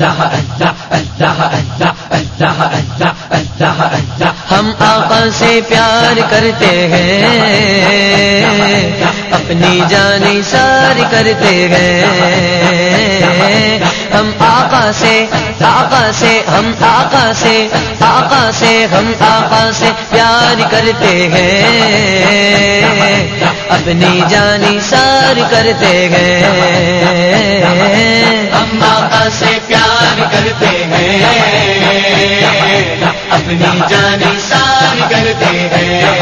اللہ اللہ اللہ اللہ اللہ اللہ اللہ اللہ ہم آقا سے پیار کرتے ہیں، اپنی جانی ساری کرتے ہیں۔ ہم آقا سے آقا سے، ہم آقا سے آقا سے، ہم آقا سے پیار کرتے ہیں۔ اپنی جانی سار کرتے ہیں۔ ہم آقا سے پیار کرتے ہیں۔ اپنی جانی سار کرتے ہیں۔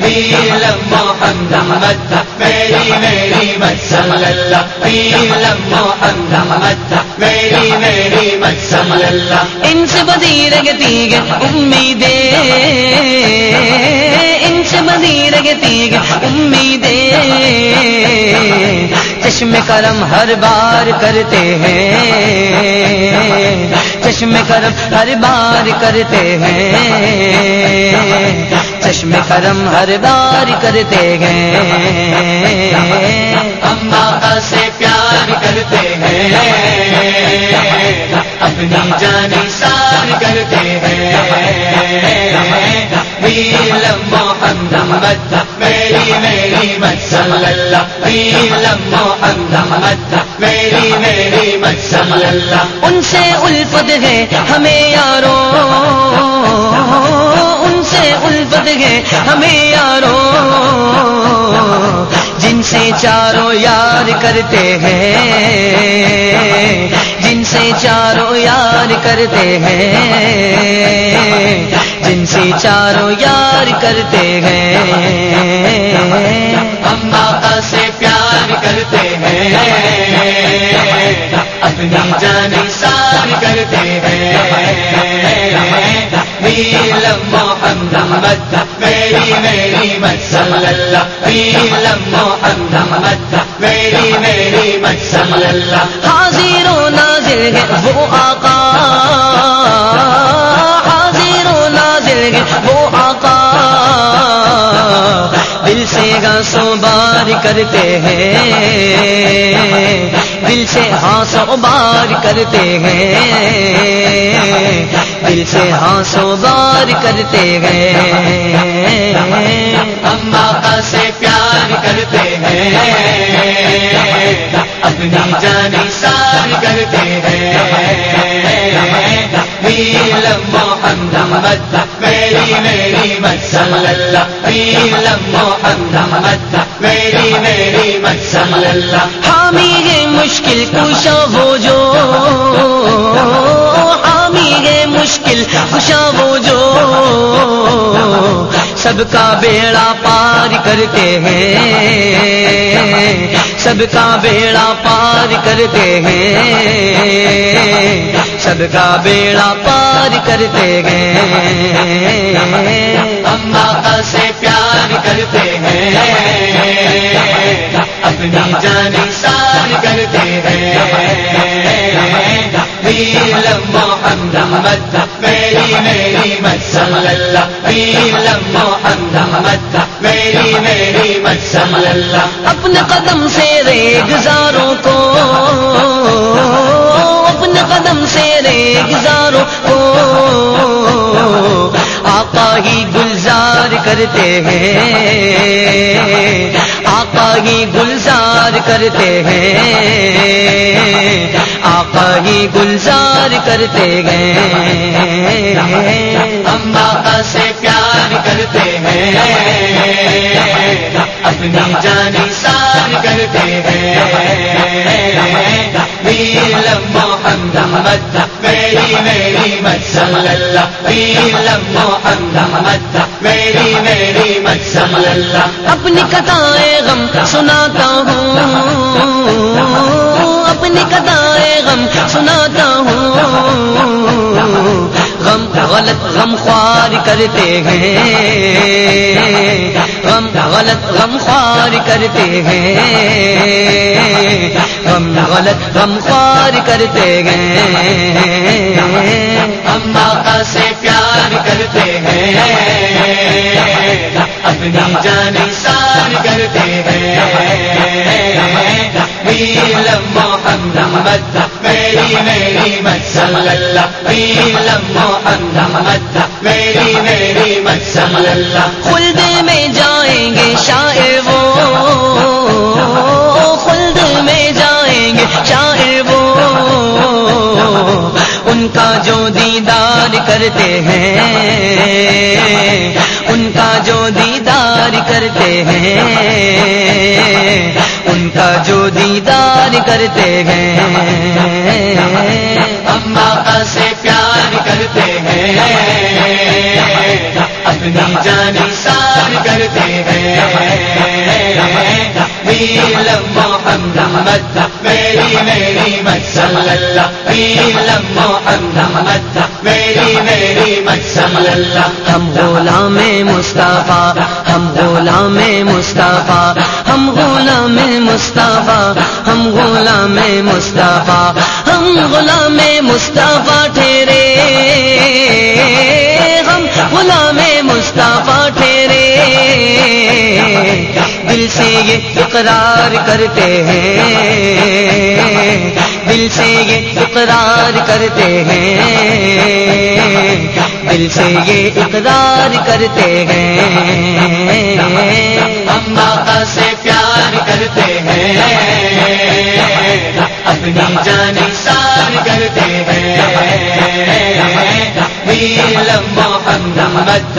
نیلم محمد میری میری مت صلی اللہ نیلم محمد میری میری مت صلی اللہ ان سے بدی رگتی گے امیدیں ان سے بدی رگتی گے امیدیں چشم کرم ہر بار کرتے ہیں چشم کرم ہر بار کرتے ہیں چشم کرم ہر بار کرتے ہیں۔ ہم باپا سے پیار کرتے ہیں۔ اپنی جانی سار کرتے ہیں۔ محمد میری میری مت صلی اللہ نیلم میری میری مت اللہ ان سے الفت ہے ہمیں یارو، ان سے الفت ہے ہمیں یارو۔ جن سے چاروں یار کرتے ہیں چاروں یار کرتے ہیں۔ جن سے چاروں یار کرتے ہیں۔ ہم آقا سے پیار کرتے ہیں۔ اپنی جان سار کرتے ہیں۔ محمد، میری میری مت صلی اللہ نیلم محمد، میری میری مت صلی اللہ۔ حاضر و نازل ہے وہ آقا۔ حاضر و نازل ہے وہ آقا۔ دل سے گاسو بار کرتے ہیں۔ دل سے ہانسو بار کرتے ہیں۔ دل سے ہانسو بار کرتے ہیں۔ ہم آقا سے پیار کرتے ہیں۔ اپنی جانی سار کرتے ہیں۔ نیلم محمد میری میری مت اللہ نیلم محمد میری میری اللہ حامی ہے مشکل کشا وہ جو حامی ہے مشکل کشا وہ جو سب کا بیڑا پار کرتے ہیں سب کا بیڑا پار کرتے ہیں سب کا بیڑا پار کرتے ہیں۔ ہم آقا سے پیار کرتے ہیں۔ اپنی جانی سار کرتے ہیں۔ نیلم محمد میری میری مت صلی اللہ۔ نیلم محمد میری میری مت صلی اللہ۔ اپنے قدم سے ریگزاروں ہی گلزار کرتے ہیں۔ آقا ہی گلزار کرتے ہیں۔ آقا ہی گلزار کرتے ہیں۔ ہم آقا سے پیار کرتے ہیں۔ اپنی جانی سار کرتے ہیں۔ نیلم محمد، میری میری مت اللہ محمد میری میری مت اللہ اپنی کتائیں غم سناتا ہوں۔ اپنی کتائیں غم سناتا ہوں۔ غلط غم خوار کرتے ہیں۔ غم غلط غم خوار کرتے ہیں۔ غم غلط غم خوار کرتے ہیں۔ ہم آقا سے پیار کرتے ہیں۔ اپنی جانی سار کرتے ہیں۔ محمد میری میری مسل اللہ محمد میری میری مسل اللہ خلد میں جائیں گے شاعر وہ۔ خلد میں جائیں گے شاعر وہ۔ ان کا جو دیدار کرتے ہیں، ان کا جو دیدار کرتے ہیں۔ ان کا جو دیدار کرتے ہیں۔ ہم سے پیار کرتے ہیں۔ اپنی جانی سار کرتے ہیں۔ محمد میری میری مسل اللہ محمد میری میری مسل ہم غلام مصطفیٰ، ہم غلام مصطفیٰ ہم غلام مصطفیٰ ہم غلام مصطفیٰ ہم غلام مصطفیٰ ٹھہرے۔ ہم غلام مصطفیٰ ٹھہرے۔ سے یہ اقرار کرتے ہیں۔ دل سے یہ اقرار کرتے ہیں۔ دل سے یہ اقرار کرتے ہیں۔ ہم آقا سے پیار کرتے ہیں۔ اپنی جانی سار کرتے ہیں۔ محمد